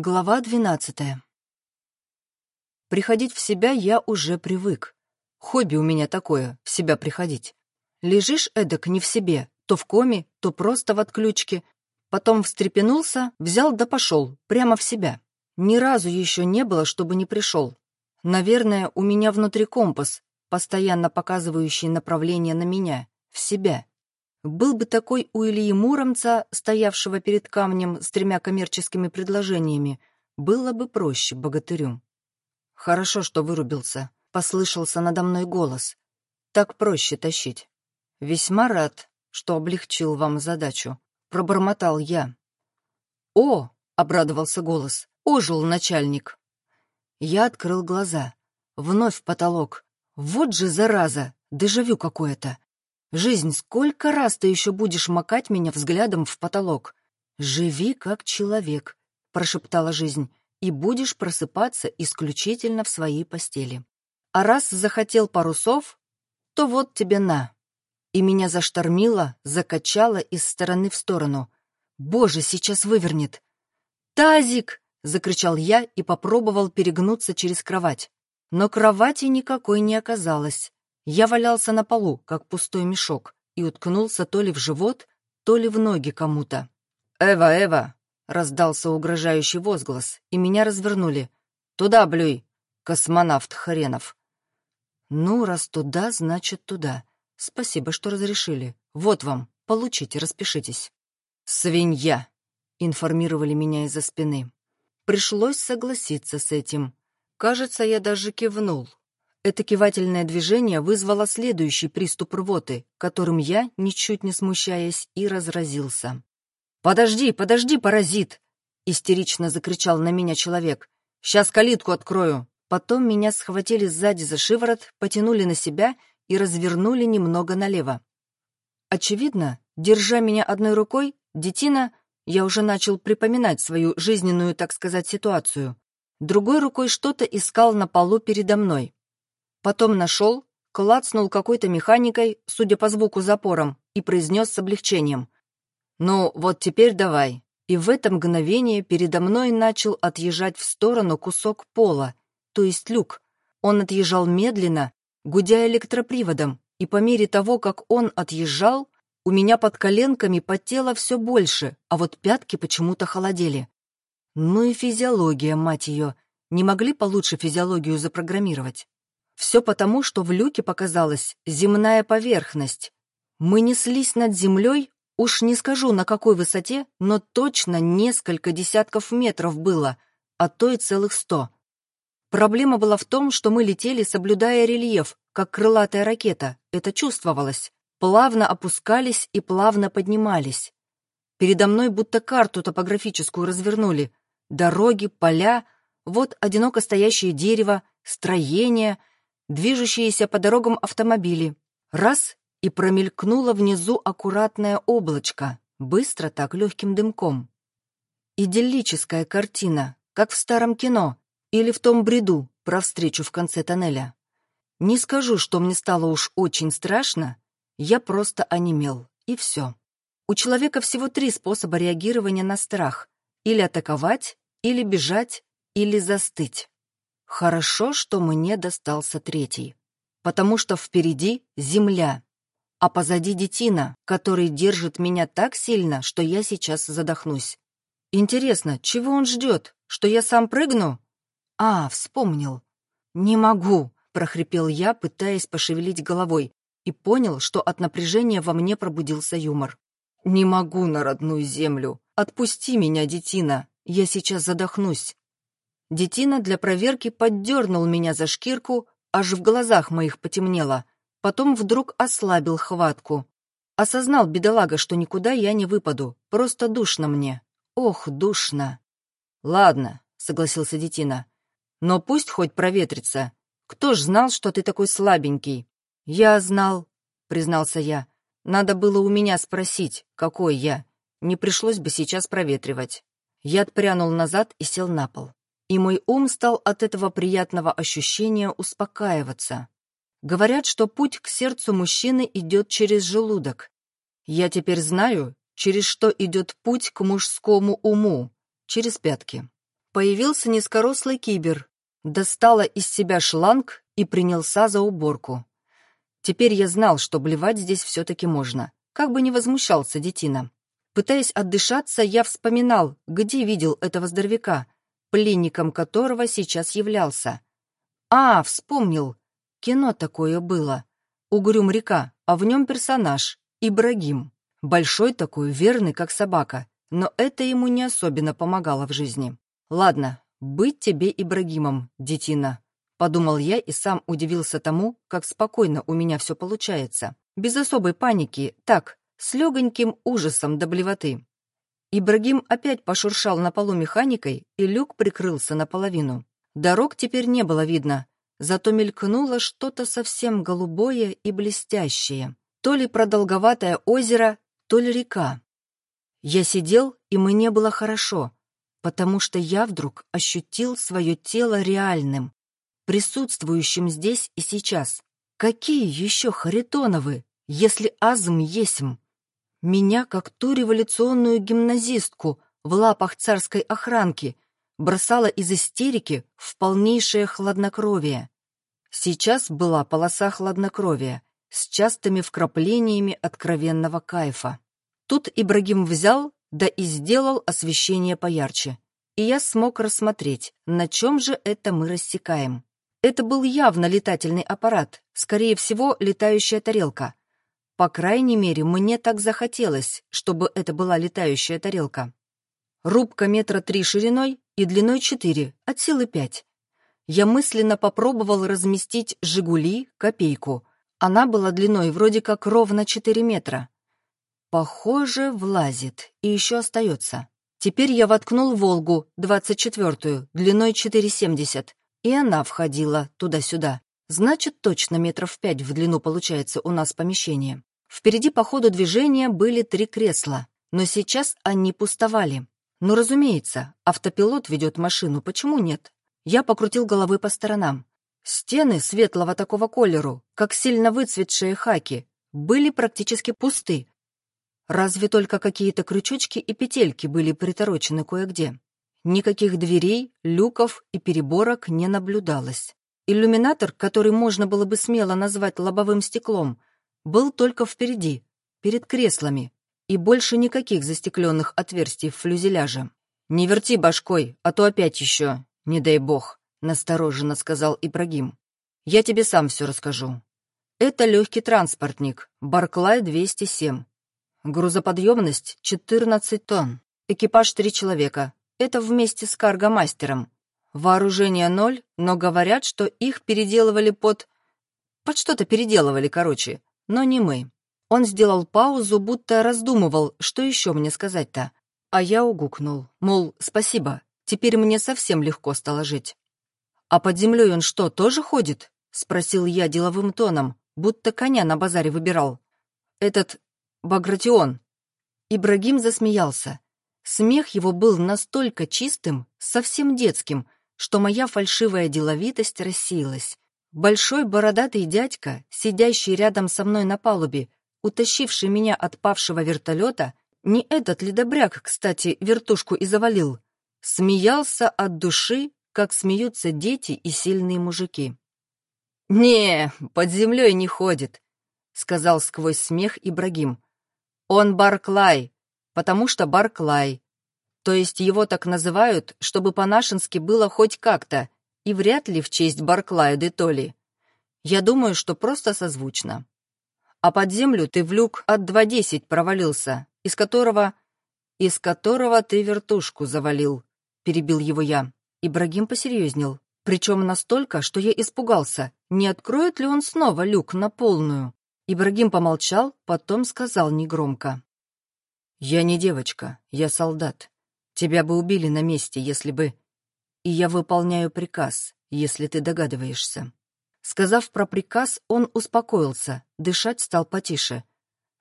Глава двенадцатая. Приходить в себя я уже привык. Хобби у меня такое — в себя приходить. Лежишь эдак не в себе, то в коме, то просто в отключке. Потом встрепенулся, взял да пошел, прямо в себя. Ни разу еще не было, чтобы не пришел. Наверное, у меня внутри компас, постоянно показывающий направление на меня, в себя. Был бы такой у Ильи Муромца, стоявшего перед камнем с тремя коммерческими предложениями, было бы проще богатырю. «Хорошо, что вырубился», — послышался надо мной голос. «Так проще тащить». «Весьма рад, что облегчил вам задачу», — пробормотал я. «О!» — обрадовался голос. «Ожил начальник». Я открыл глаза. Вновь потолок. Вот же зараза! Дежавю какое-то. Жизнь, сколько раз ты еще будешь макать меня взглядом в потолок? Живи как человек, прошептала жизнь, и будешь просыпаться исключительно в своей постели. А раз захотел парусов, то вот тебе на. И меня заштормило, закачало из стороны в сторону. Боже, сейчас вывернет. «Тазик!» — закричал я и попробовал перегнуться через кровать. Но кровати никакой не оказалось. Я валялся на полу, как пустой мешок, и уткнулся то ли в живот, то ли в ноги кому-то. «Эва, Эва!» — раздался угрожающий возглас, и меня развернули. «Туда, блюй! Космонавт хренов!» «Ну, раз туда, значит туда. Спасибо, что разрешили. Вот вам, получите, распишитесь». «Свинья!» — информировали меня из-за спины. Пришлось согласиться с этим. Кажется, я даже кивнул. Это кивательное движение вызвало следующий приступ рвоты, которым я, ничуть не смущаясь, и разразился. «Подожди, подожди, паразит!» — истерично закричал на меня человек. «Сейчас калитку открою!» Потом меня схватили сзади за шиворот, потянули на себя и развернули немного налево. Очевидно, держа меня одной рукой, детина, я уже начал припоминать свою жизненную, так сказать, ситуацию. Другой рукой что-то искал на полу передо мной. Потом нашел, клацнул какой-то механикой, судя по звуку запором, и произнес с облегчением. «Ну, вот теперь давай». И в это мгновение передо мной начал отъезжать в сторону кусок пола, то есть люк. Он отъезжал медленно, гудя электроприводом, и по мере того, как он отъезжал, у меня под коленками потело все больше, а вот пятки почему-то холодели. Ну и физиология, мать ее. Не могли получше физиологию запрограммировать? Все потому, что в люке показалась земная поверхность. Мы неслись над землей, уж не скажу на какой высоте, но точно несколько десятков метров было, а то и целых сто. Проблема была в том, что мы летели, соблюдая рельеф, как крылатая ракета, это чувствовалось. Плавно опускались и плавно поднимались. Передо мной будто карту топографическую развернули. Дороги, поля, вот одиноко стоящее дерево, строение, движущиеся по дорогам автомобили. Раз — и промелькнуло внизу аккуратное облачко, быстро так легким дымком. Идиллическая картина, как в старом кино или в том бреду про встречу в конце тоннеля. Не скажу, что мне стало уж очень страшно, я просто онемел, и все. У человека всего три способа реагирования на страх. Или атаковать, или бежать, или застыть. Хорошо, что мне достался третий, потому что впереди земля, а позади детина, который держит меня так сильно, что я сейчас задохнусь. Интересно, чего он ждет? Что я сам прыгну? А, вспомнил. Не могу, прохрипел я, пытаясь пошевелить головой, и понял, что от напряжения во мне пробудился юмор. «Не могу на родную землю. Отпусти меня, детина. Я сейчас задохнусь». Детина для проверки поддернул меня за шкирку, аж в глазах моих потемнело. Потом вдруг ослабил хватку. Осознал, бедолага, что никуда я не выпаду. Просто душно мне. Ох, душно. «Ладно», — согласился Детина. «Но пусть хоть проветрится. Кто ж знал, что ты такой слабенький?» «Я знал», — признался я. «Надо было у меня спросить, какой я. Не пришлось бы сейчас проветривать». Я отпрянул назад и сел на пол и мой ум стал от этого приятного ощущения успокаиваться. Говорят, что путь к сердцу мужчины идет через желудок. Я теперь знаю, через что идет путь к мужскому уму, через пятки. Появился низкорослый кибер, достала из себя шланг и принялся за уборку. Теперь я знал, что блевать здесь все-таки можно, как бы не возмущался детина. Пытаясь отдышаться, я вспоминал, где видел этого здоровяка, пленником которого сейчас являлся. А, вспомнил. Кино такое было. Угрюм река, а в нем персонаж, Ибрагим. Большой такой, верный, как собака. Но это ему не особенно помогало в жизни. Ладно, быть тебе Ибрагимом, детина. Подумал я и сам удивился тому, как спокойно у меня все получается. Без особой паники, так, с легоньким ужасом до блевоты. Ибрагим опять пошуршал на полу механикой, и люк прикрылся наполовину. Дорог теперь не было видно, зато мелькнуло что-то совсем голубое и блестящее. То ли продолговатое озеро, то ли река. Я сидел, и мне было хорошо, потому что я вдруг ощутил свое тело реальным, присутствующим здесь и сейчас. Какие еще Харитоновы, если азм есмь? Меня, как ту революционную гимназистку в лапах царской охранки, бросала из истерики в полнейшее хладнокровие. Сейчас была полоса хладнокровия с частыми вкраплениями откровенного кайфа. Тут Ибрагим взял, да и сделал освещение поярче, и я смог рассмотреть, на чем же это мы рассекаем. Это был явно летательный аппарат, скорее всего, летающая тарелка. По крайней мере, мне так захотелось, чтобы это была летающая тарелка. Рубка метра три шириной и длиной четыре, от силы пять. Я мысленно попробовал разместить «Жигули» копейку. Она была длиной вроде как ровно четыре метра. Похоже, влазит и еще остается. Теперь я воткнул «Волгу» двадцать четвертую, длиной четыре семьдесят. И она входила туда-сюда. Значит, точно метров пять в длину получается у нас помещение. Впереди по ходу движения были три кресла, но сейчас они пустовали. Ну, разумеется, автопилот ведет машину, почему нет? Я покрутил головой по сторонам. Стены светлого такого колеру, как сильно выцветшие хаки, были практически пусты. Разве только какие-то крючочки и петельки были приторочены кое-где. Никаких дверей, люков и переборок не наблюдалось. Иллюминатор, который можно было бы смело назвать лобовым стеклом, был только впереди, перед креслами, и больше никаких застекленных отверстий в флюзеляже. «Не верти башкой, а то опять еще, не дай бог», — настороженно сказал Ибрагим. «Я тебе сам все расскажу. Это легкий транспортник, Барклай 207. Грузоподъемность 14 тонн, экипаж три человека, это вместе с каргомастером. Вооружение ноль, но говорят, что их переделывали под... Под что-то переделывали, короче. Но не мы. Он сделал паузу, будто раздумывал, что еще мне сказать-то. А я угукнул, мол, спасибо, теперь мне совсем легко стало жить. «А под землей он что, тоже ходит?» — спросил я деловым тоном, будто коня на базаре выбирал. «Этот... Багратион». Ибрагим засмеялся. Смех его был настолько чистым, совсем детским, что моя фальшивая деловитость рассеялась. Большой бородатый дядька, сидящий рядом со мной на палубе, утащивший меня от павшего вертолета, не этот ли добряк, кстати, вертушку и завалил, смеялся от души, как смеются дети и сильные мужики. «Не, под землей не ходит», — сказал сквозь смех Ибрагим. «Он Барклай, потому что Барклай. То есть его так называют, чтобы по-нашенски было хоть как-то, и вряд ли в честь Барклая де Толли. Я думаю, что просто созвучно. А под землю ты в люк от 2.10 провалился, из которого... из которого ты вертушку завалил, перебил его я. Ибрагим посерьезнел, причем настолько, что я испугался, не откроет ли он снова люк на полную. Ибрагим помолчал, потом сказал негромко. «Я не девочка, я солдат. Тебя бы убили на месте, если бы... И я выполняю приказ, если ты догадываешься». Сказав про приказ, он успокоился, дышать стал потише.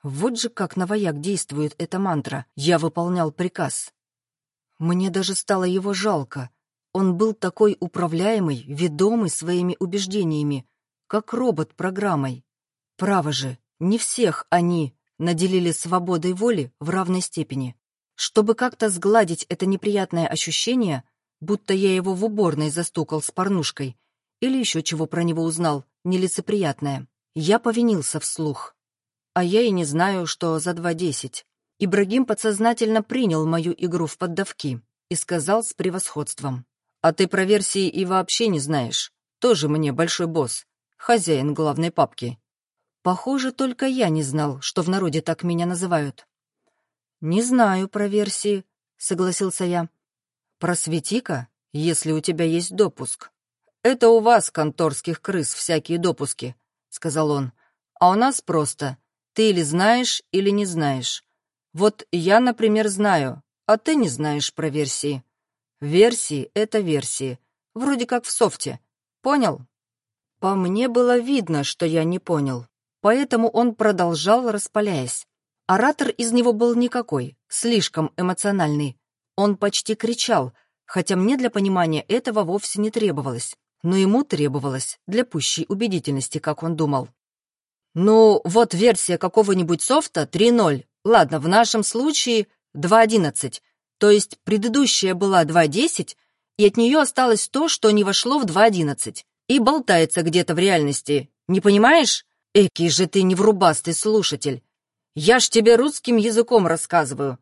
Вот же как на вояк действует эта мантра «Я выполнял приказ». Мне даже стало его жалко. Он был такой управляемый, ведомый своими убеждениями, как робот программой. Право же, не всех они, наделили свободой воли в равной степени. Чтобы как-то сгладить это неприятное ощущение, будто я его в уборной застукал с порнушкой. Или еще чего про него узнал, нелицеприятное. Я повинился вслух. А я и не знаю, что за два десять. Ибрагим подсознательно принял мою игру в поддавки и сказал с превосходством. «А ты про версии и вообще не знаешь. Тоже мне большой босс, хозяин главной папки». Похоже, только я не знал, что в народе так меня называют. «Не знаю про версии», — согласился я. «Просвети-ка, если у тебя есть допуск». «Это у вас, конторских крыс, всякие допуски», — сказал он. «А у нас просто. Ты или знаешь, или не знаешь. Вот я, например, знаю, а ты не знаешь про версии. Версии — это версии. Вроде как в софте. Понял? По мне было видно, что я не понял. Поэтому он продолжал, распаляясь. Оратор из него был никакой, слишком эмоциональный. Он почти кричал, хотя мне для понимания этого вовсе не требовалось. Но ему требовалось для пущей убедительности, как он думал. Ну, вот версия какого-нибудь софта 3.0. Ладно, в нашем случае 2.11. То есть предыдущая была 2.10, и от нее осталось то, что не вошло в 2.11. И болтается где-то в реальности. Не понимаешь? Экий же ты неврубастый слушатель. Я ж тебе русским языком рассказываю.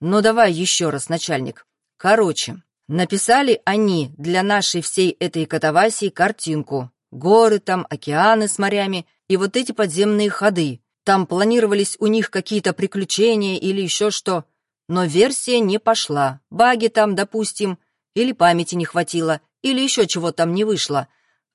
Ну давай еще раз, начальник. Короче, написали они для нашей всей этой катавасии картинку. Горы там, океаны с морями — и вот эти подземные ходы. Там планировались у них какие-то приключения или еще что. Но версия не пошла. Баги там, допустим, или памяти не хватило, или еще чего там не вышло.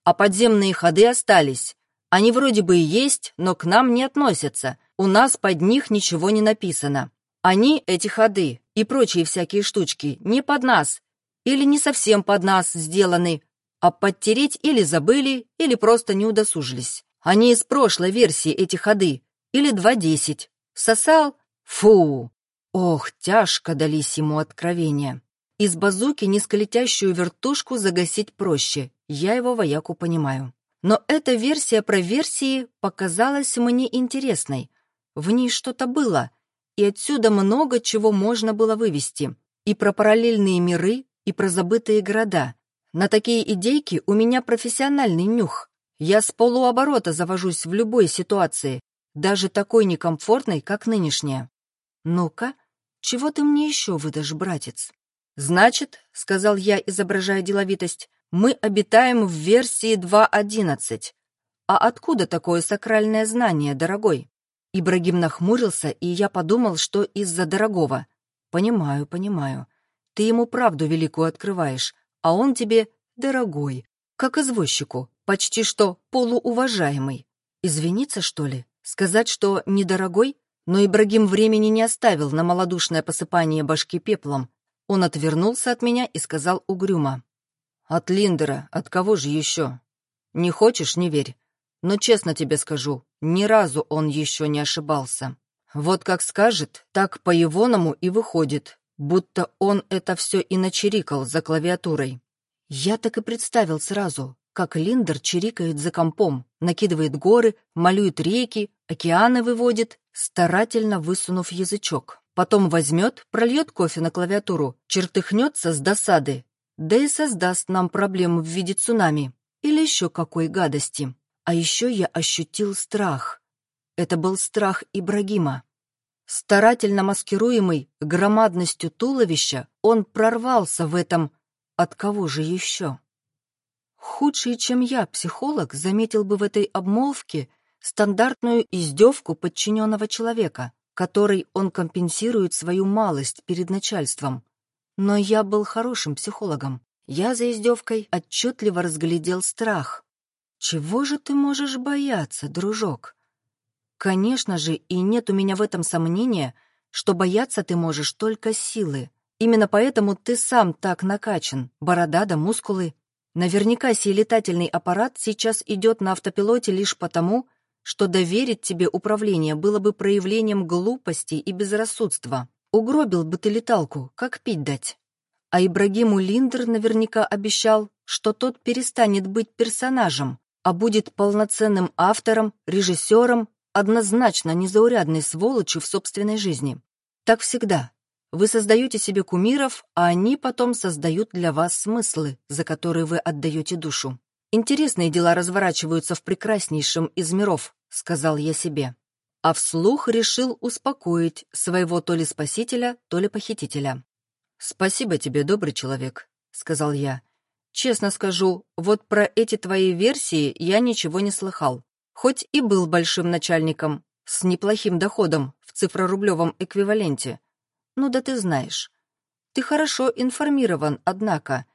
А подземные ходы остались. Они вроде бы и есть, но к нам не относятся. У нас под них ничего не написано. Они, эти ходы и прочие всякие штучки, не под нас. Или не совсем под нас сделаны, а подтереть или забыли, или просто не удосужились. Они из прошлой версии эти ходы. Или 2.10. Сосал? Фу! Ох, тяжко дались ему откровения. Из базуки низколетящую вертушку загасить проще. Я его вояку понимаю. Но эта версия про версии показалась мне интересной. В ней что-то было, и отсюда много чего можно было вывести. И про параллельные миры, и про забытые города. На такие идейки у меня профессиональный нюх. Я с полуоборота завожусь в любой ситуации, даже такой некомфортной, как нынешняя. Ну-ка, чего ты мне еще выдашь, братец? Значит, — сказал я, изображая деловитость, — мы обитаем в версии 2.11. А откуда такое сакральное знание, дорогой? Ибрагим нахмурился, и я подумал, что из-за дорогого. Понимаю, понимаю. Ты ему правду великую открываешь, а он тебе дорогой, как извозчику, почти что полууважаемый. Извиниться, что ли? Сказать, что недорогой? Но Ибрагим времени не оставил на малодушное посыпание башки пеплом. Он отвернулся от меня и сказал угрюмо. «От Линдера, от кого же еще? Не хочешь — не верь. Но честно тебе скажу, ни разу он еще не ошибался. Вот как скажет, так по-егоному и выходит, будто он это все и начерикал за клавиатурой. Я так и представил сразу, как Линдер чирикает за компом, накидывает горы, малюет реки, океаны выводит, старательно высунув язычок. Потом возьмет, прольет кофе на клавиатуру, чертыхнется с досады, да и создаст нам проблему в виде цунами или еще какой гадости. А еще я ощутил страх. Это был страх Ибрагима. Старательно маскируемый громадностью туловища, он прорвался в этом «от кого же еще?» Худший, чем я, психолог, заметил бы в этой обмолвке стандартную издевку подчиненного человека, которой он компенсирует свою малость перед начальством. Но я был хорошим психологом. Я за издевкой отчетливо разглядел страх. Чего же ты можешь бояться, дружок? Конечно же, и нет у меня в этом сомнения, что бояться ты можешь только силы. Именно поэтому ты сам так накачан, борода да мускулы. Наверняка сей летательный аппарат сейчас идет на автопилоте лишь потому, что доверить тебе управление было бы проявлением глупости и безрассудства. Угробил бы ты леталку, как пить дать. А Ибрагиму Линдер наверняка обещал, что тот перестанет быть персонажем, а будет полноценным автором, режиссером, однозначно незаурядной сволочью в собственной жизни. Так всегда. Вы создаете себе кумиров, а они потом создают для вас смыслы, за которые вы отдаете душу. Интересные дела разворачиваются в прекраснейшем из миров, сказал я себе. А вслух решил успокоить своего то ли спасителя, то ли похитителя. «Спасибо тебе, добрый человек», — сказал я. «Честно скажу, вот про эти твои версии я ничего не слыхал. Хоть и был большим начальником, с неплохим доходом в цифрорублевом эквиваленте. Ну да ты знаешь. Ты хорошо информирован, однако.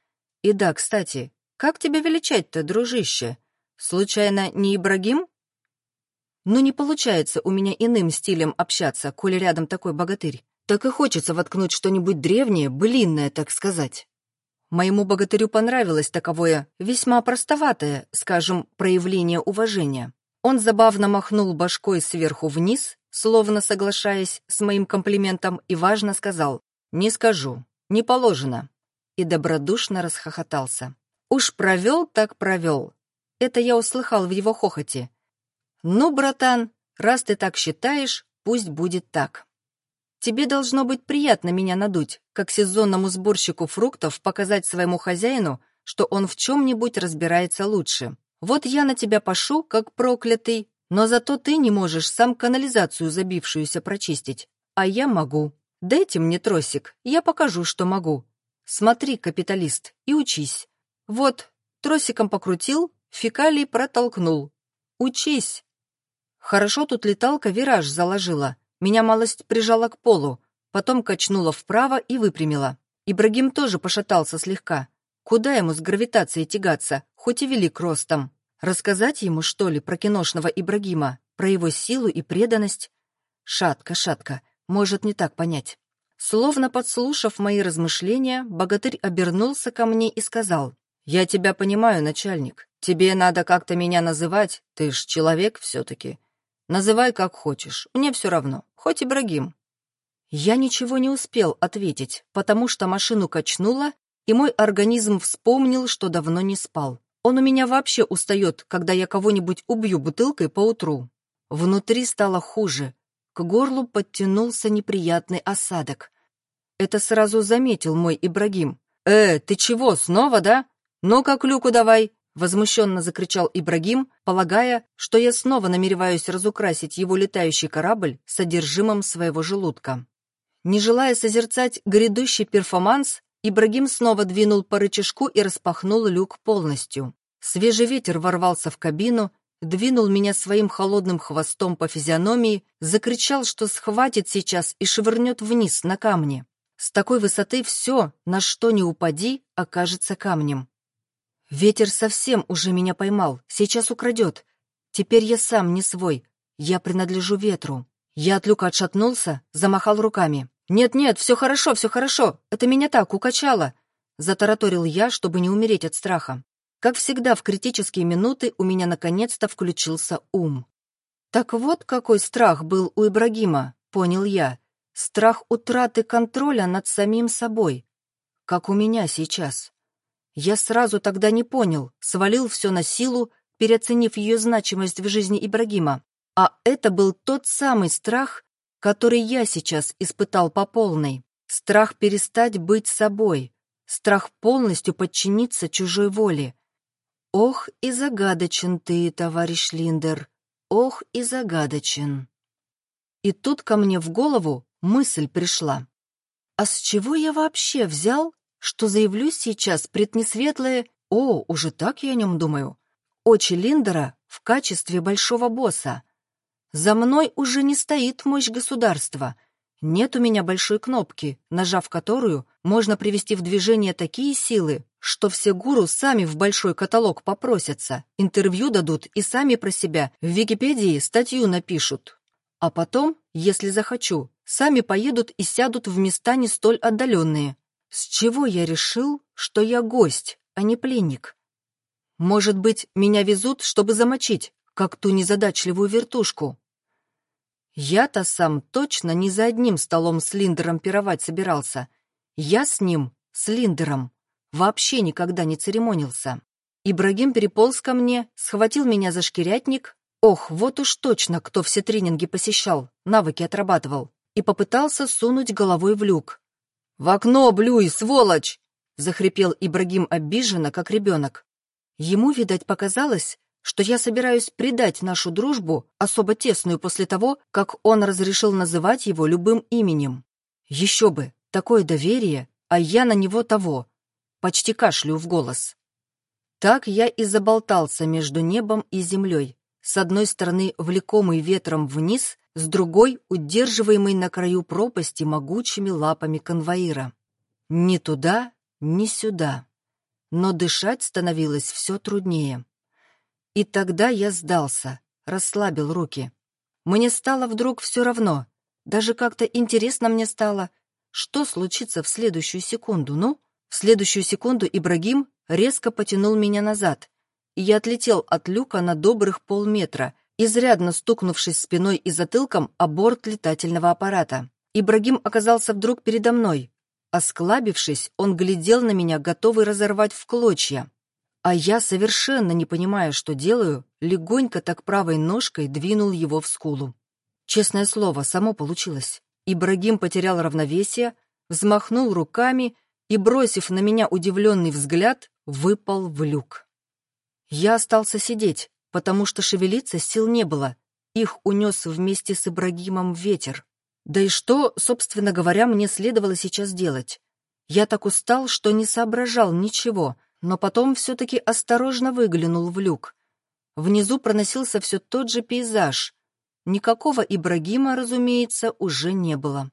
И да, кстати, как тебя величать-то, дружище? Случайно не Ибрагим? Ну не получается у меня иным стилем общаться, коли рядом такой богатырь. Так и хочется воткнуть что-нибудь древнее, былинное, так сказать. Моему богатырю понравилось таковое, весьма простоватое, скажем, проявление уважения. Он забавно махнул башкой сверху вниз, словно соглашаясь с моим комплиментом, и важно сказал «Не скажу, не положено», и добродушно расхохотался. Уж провел так провел. Это я услыхал в его хохоте. «Ну, братан, раз ты так считаешь, пусть будет так. Тебе должно быть приятно меня надуть, как сезонному сборщику фруктов показать своему хозяину, что он в чем-нибудь разбирается лучше. Вот я на тебя пошу, как проклятый, но зато ты не можешь сам канализацию забившуюся прочистить. А я могу. Дайте мне тросик, я покажу, что могу. Смотри, капиталист, и учись. Вот, тросиком покрутил, фекалий протолкнул. Учись. Хорошо тут леталка вираж заложила. Меня малость прижала к полу, потом качнула вправо и выпрямила. Ибрагим тоже пошатался слегка. Куда ему с гравитацией тягаться, хоть и велик ростом? Рассказать ему, что ли, про киношного Ибрагима, про его силу и преданность? Шатко, шатко, может не так понять. Словно подслушав мои размышления, богатырь обернулся ко мне и сказал, «Я тебя понимаю, начальник. Тебе надо как-то меня называть, ты ж человек все-таки. Называй как хочешь, мне все равно, хоть Ибрагим». Я ничего не успел ответить, потому что машину качнуло, и мой организм вспомнил, что давно не спал. Он у меня вообще устает, когда я кого-нибудь убью бутылкой поутру. Внутри стало хуже. К горлу подтянулся неприятный осадок. Это сразу заметил мой Ибрагим. «Э, ты чего, снова, да? Ну-ка, клюку давай!» Возмущенно закричал Ибрагим, полагая, что я снова намереваюсь разукрасить его летающий корабль содержимым своего желудка. Не желая созерцать грядущий перформанс, Ибрагим снова двинул по рычажку и распахнул люк полностью. Свежий ветер ворвался в кабину, двинул меня своим холодным хвостом по физиономии, закричал, что схватит сейчас и швырнет вниз на камни. С такой высоты все, на что ни упади, окажется камнем. Ветер совсем уже меня поймал, сейчас украдет. Теперь я сам не свой, я принадлежу ветру. Я от люка отшатнулся, замахал руками. «Нет-нет, все хорошо, все хорошо, это меня так укачало!» Затараторил я, чтобы не умереть от страха. Как всегда, в критические минуты у меня наконец-то включился ум. Так вот какой страх был у Ибрагима, понял я. Страх утраты контроля над самим собой. Как у меня сейчас. Я сразу тогда не понял, свалил все на силу, переоценив ее значимость в жизни Ибрагима. А это был тот самый страх, который я сейчас испытал по полной. Страх перестать быть собой, страх полностью подчиниться чужой воле. Ох, и загадочен ты, товарищ Линдер, ох, и загадочен. И тут ко мне в голову мысль пришла. А с чего я вообще взял, что заявлюсь сейчас пред несветлое, о, уже так я о нем думаю, очи Линдера в качестве большого босса, за мной уже не стоит мощь государства. Нет у меня большой кнопки, нажав которую можно привести в движение такие силы, что все гуру сами в большой каталог попросятся, интервью дадут и сами про себя в Википедии статью напишут. А потом, если захочу, сами поедут и сядут в места не столь отдаленные. С чего я решил, что я гость, а не пленник? Может быть, меня везут, чтобы замочить, как ту незадачливую вертушку. Я-то сам точно не за одним столом с Линдером пировать собирался. Я с ним, с Линдером, вообще никогда не церемонился. Ибрагим переполз ко мне, схватил меня за шкирятник. Ох, вот уж точно, кто все тренинги посещал, навыки отрабатывал. И попытался сунуть головой в люк. «В окно, блюй, сволочь!» — захрипел Ибрагим обиженно, как ребенок. Ему, видать, показалось, что я собираюсь предать нашу дружбу, особо тесную после того, как он разрешил называть его любым именем. Еще бы, такое доверие, а я на него того. Почти кашлю в голос. Так я и заболтался между небом и землей. С одной стороны, влекомый ветром вниз, с другой — удерживаемый на краю пропасти могучими лапами конвоира. Ни туда, ни сюда. Но дышать становилось все труднее. И тогда я сдался, расслабил руки. Мне стало вдруг все равно. Даже как-то интересно мне стало, что случится в следующую секунду. Ну, в следующую секунду Ибрагим резко потянул меня назад, и я отлетел от люка на добрых полметра, изрядно стукнувшись спиной и затылком о борт летательного аппарата. Ибрагим оказался вдруг передо мной. Осклабившись, он глядел на меня, готовый разорвать в клочья. А я, совершенно не понимая, что делаю, легонько так правой ножкой двинул его в скулу. Честное слово, само получилось. Ибрагим потерял равновесие, взмахнул руками и, бросив на меня удивленный взгляд, выпал в люк. Я остался сидеть, потому что шевелиться сил не было. Их унес вместе с Ибрагимом ветер. Да и что, собственно говоря, мне следовало сейчас делать? Я так устал, что не соображал ничего, но потом все-таки осторожно выглянул в люк. Внизу проносился все тот же пейзаж. Никакого Ибрагима, разумеется, уже не было.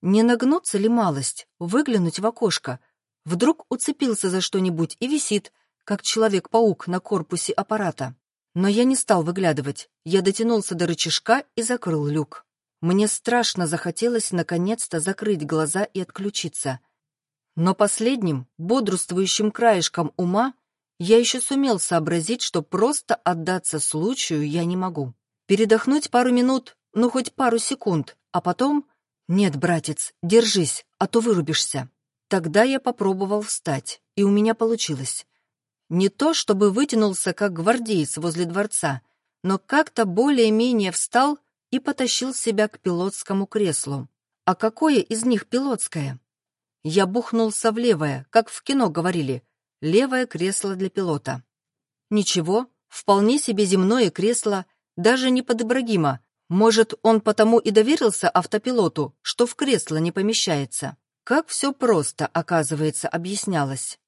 Не нагнуться ли малость, выглянуть в окошко? Вдруг уцепился за что-нибудь и висит, как Человек-паук на корпусе аппарата. Но я не стал выглядывать. Я дотянулся до рычажка и закрыл люк. Мне страшно захотелось наконец-то закрыть глаза и отключиться. Но последним, бодрствующим краешком ума, я еще сумел сообразить, что просто отдаться случаю я не могу. Передохнуть пару минут, ну хоть пару секунд, а потом «Нет, братец, держись, а то вырубишься». Тогда я попробовал встать, и у меня получилось. Не то, чтобы вытянулся, как гвардеец возле дворца, но как-то более-менее встал и потащил себя к пилотскому креслу. А какое из них пилотское? Я бухнулся в левое, как в кино говорили, левое кресло для пилота. Ничего, вполне себе земное кресло, даже не под Ибрагима, может, он потому и доверился автопилоту, что в кресло не помещается. Как все просто, оказывается, объяснялось.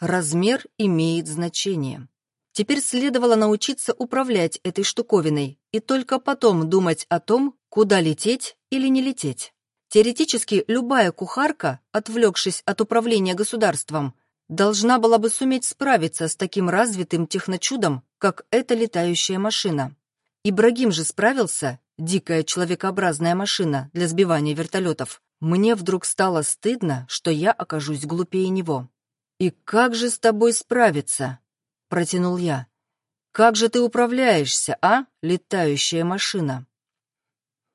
Размер имеет значение. Теперь следовало научиться управлять этой штуковиной и только потом думать о том, куда лететь или не лететь. Теоретически, любая кухарка, отвлекшись от управления государством, должна была бы суметь справиться с таким развитым техночудом, как эта летающая машина. Ибрагим же справился, дикая человекообразная машина для сбивания вертолетов. Мне вдруг стало стыдно, что я окажусь глупее него. «И как же с тобой справиться?» — протянул я. «Как же ты управляешься, а, летающая машина?»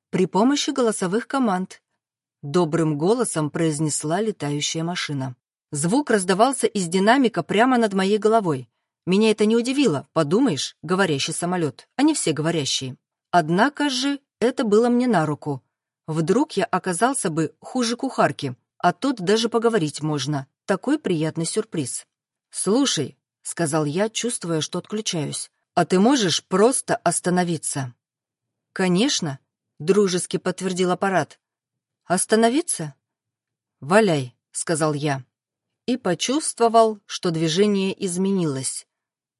«При помощи голосовых команд», — добрым голосом произнесла летающая машина. Звук раздавался из динамика прямо над моей головой. Меня это не удивило, подумаешь, говорящий самолет, они все говорящие. Однако же это было мне на руку. Вдруг я оказался бы хуже кухарки, а тут даже поговорить можно. Такой приятный сюрприз. «Слушай», — сказал я, чувствуя, что отключаюсь, «а ты можешь просто остановиться?» «Конечно», — дружески подтвердил аппарат. «Остановиться?» «Валяй», — сказал я. И почувствовал, что движение изменилось.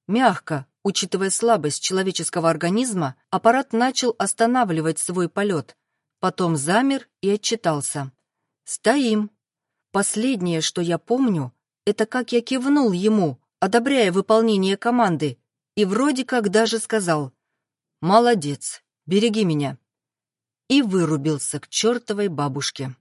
Мягко, учитывая слабость человеческого организма, аппарат начал останавливать свой полет, потом замер и отчитался. «Стоим». Последнее, что я помню, это как я кивнул ему, одобряя выполнение команды, и вроде как даже сказал «Молодец, береги меня» и вырубился к чертовой бабушке.